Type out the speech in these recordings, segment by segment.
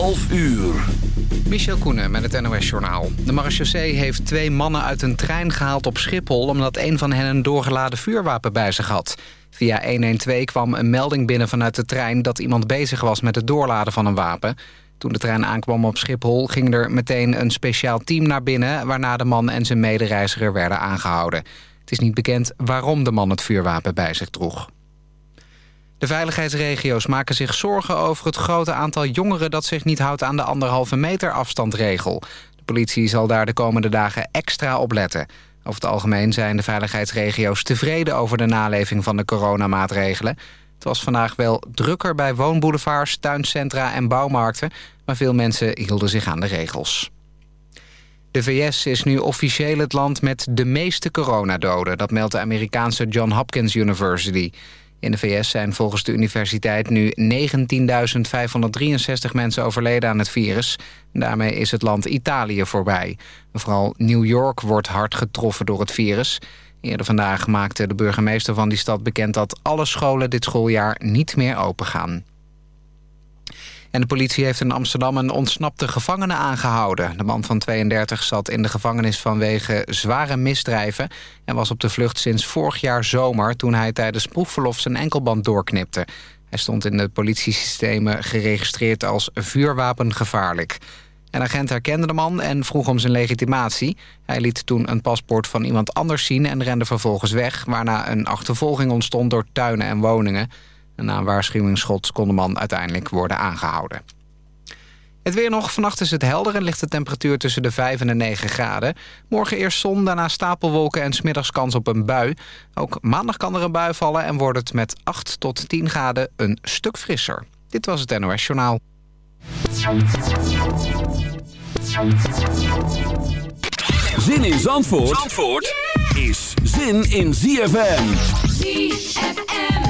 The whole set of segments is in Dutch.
11 uur. Michel Koenen met het NOS-journaal. De marechaussee heeft twee mannen uit een trein gehaald op Schiphol... omdat een van hen een doorgeladen vuurwapen bij zich had. Via 112 kwam een melding binnen vanuit de trein... dat iemand bezig was met het doorladen van een wapen. Toen de trein aankwam op Schiphol ging er meteen een speciaal team naar binnen... waarna de man en zijn medereiziger werden aangehouden. Het is niet bekend waarom de man het vuurwapen bij zich droeg. De veiligheidsregio's maken zich zorgen over het grote aantal jongeren... dat zich niet houdt aan de anderhalve meter afstandregel. De politie zal daar de komende dagen extra op letten. Over het algemeen zijn de veiligheidsregio's tevreden... over de naleving van de coronamaatregelen. Het was vandaag wel drukker bij woonboulevards, tuincentra en bouwmarkten... maar veel mensen hielden zich aan de regels. De VS is nu officieel het land met de meeste coronadoden. Dat meldt de Amerikaanse John Hopkins University... In de VS zijn volgens de universiteit nu 19.563 mensen overleden aan het virus. Daarmee is het land Italië voorbij. Vooral New York wordt hard getroffen door het virus. Eerder vandaag maakte de burgemeester van die stad bekend... dat alle scholen dit schooljaar niet meer open gaan. En de politie heeft in Amsterdam een ontsnapte gevangene aangehouden. De man van 32 zat in de gevangenis vanwege zware misdrijven... en was op de vlucht sinds vorig jaar zomer... toen hij tijdens proefverlof zijn enkelband doorknipte. Hij stond in de politiesystemen geregistreerd als vuurwapengevaarlijk. Een agent herkende de man en vroeg om zijn legitimatie. Hij liet toen een paspoort van iemand anders zien en rende vervolgens weg... waarna een achtervolging ontstond door tuinen en woningen... Na een waarschuwingsschot kon de man uiteindelijk worden aangehouden. Het weer nog. Vannacht is het helder en ligt de temperatuur tussen de 5 en de 9 graden. Morgen eerst zon, daarna stapelwolken en smiddags kans op een bui. Ook maandag kan er een bui vallen en wordt het met 8 tot 10 graden een stuk frisser. Dit was het NOS Journaal. Zin in Zandvoort, Zandvoort is zin in ZFM. ZFM.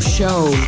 Show.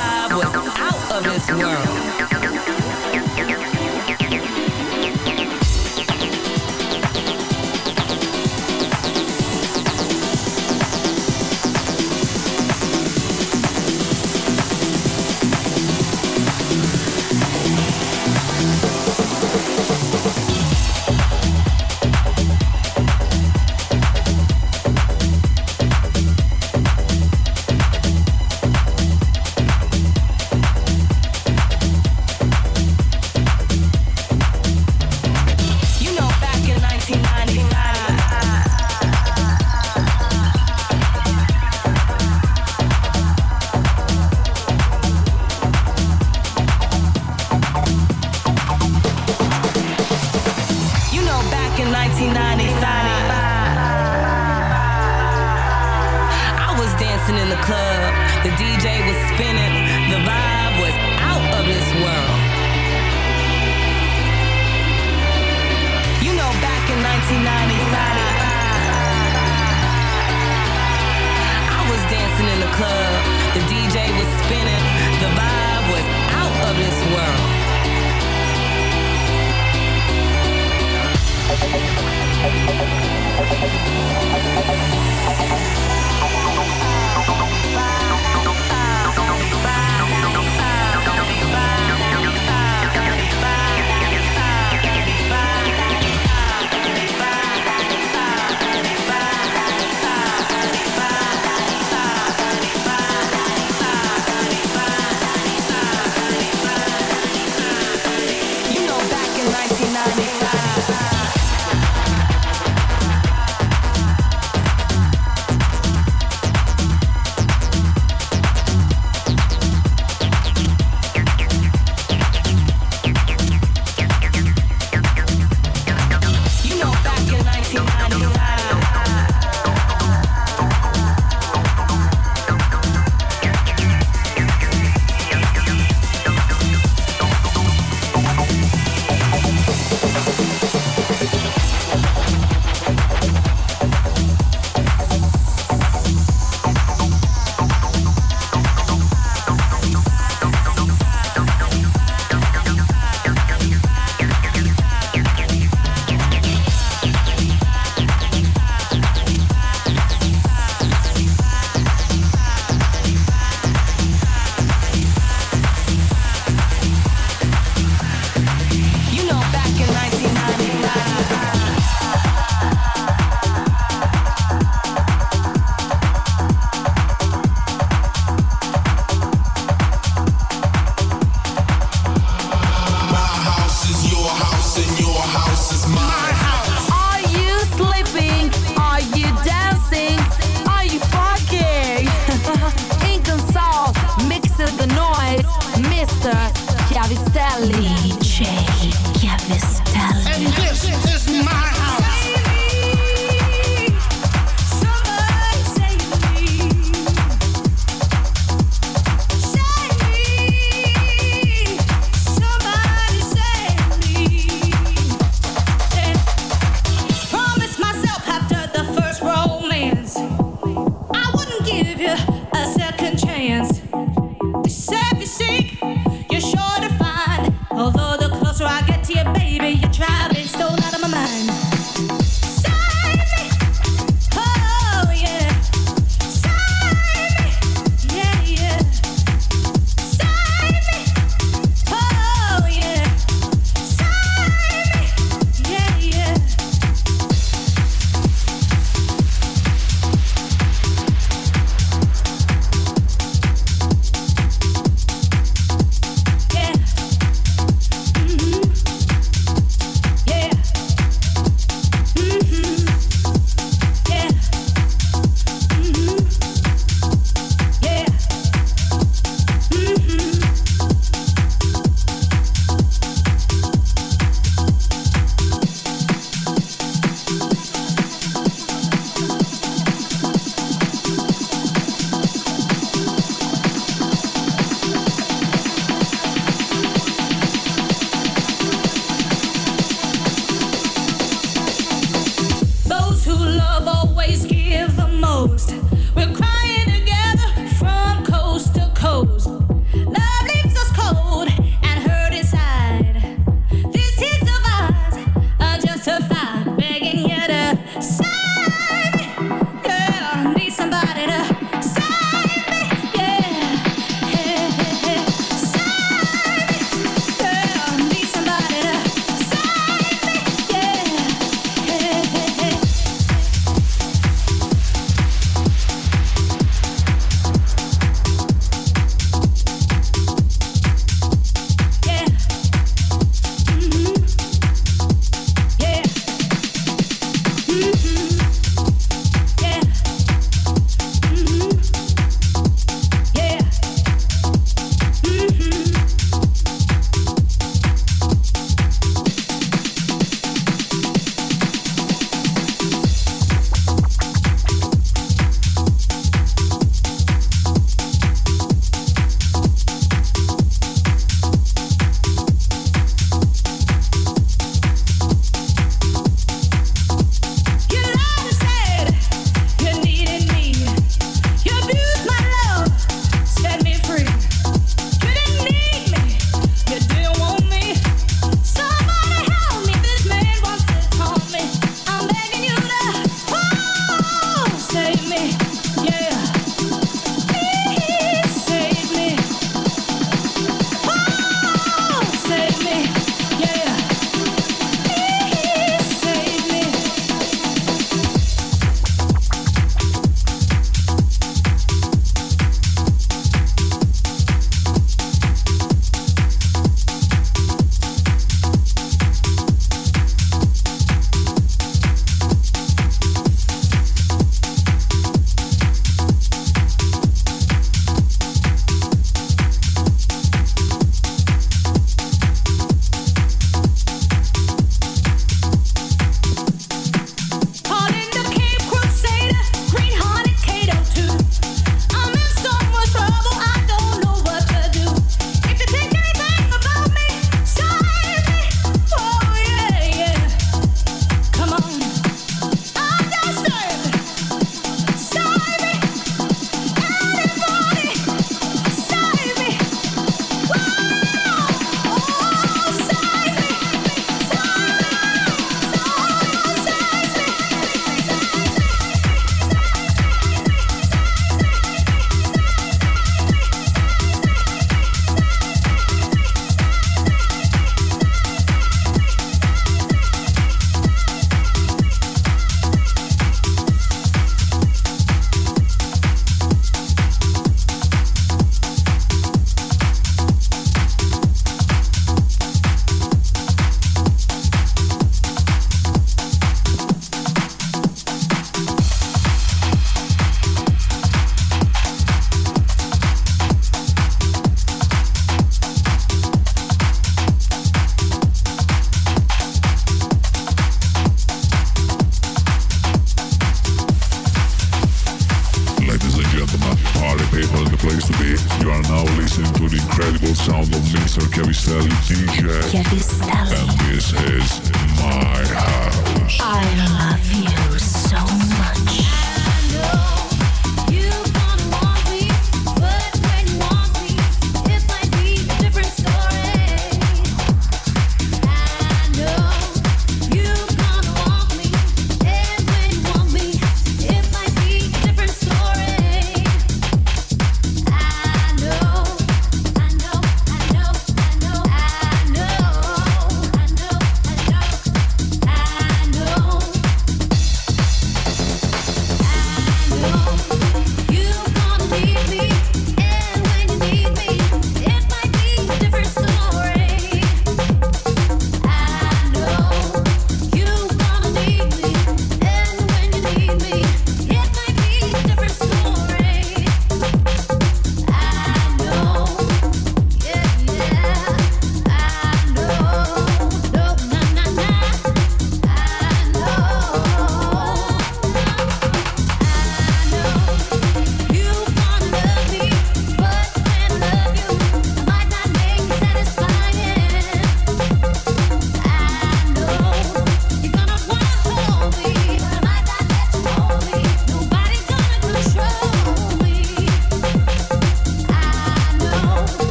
Vibe was out of this world. Tschüss.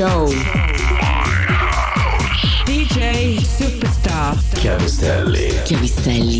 Show. DJ Superstar. Chiavistelli. Chiavistelli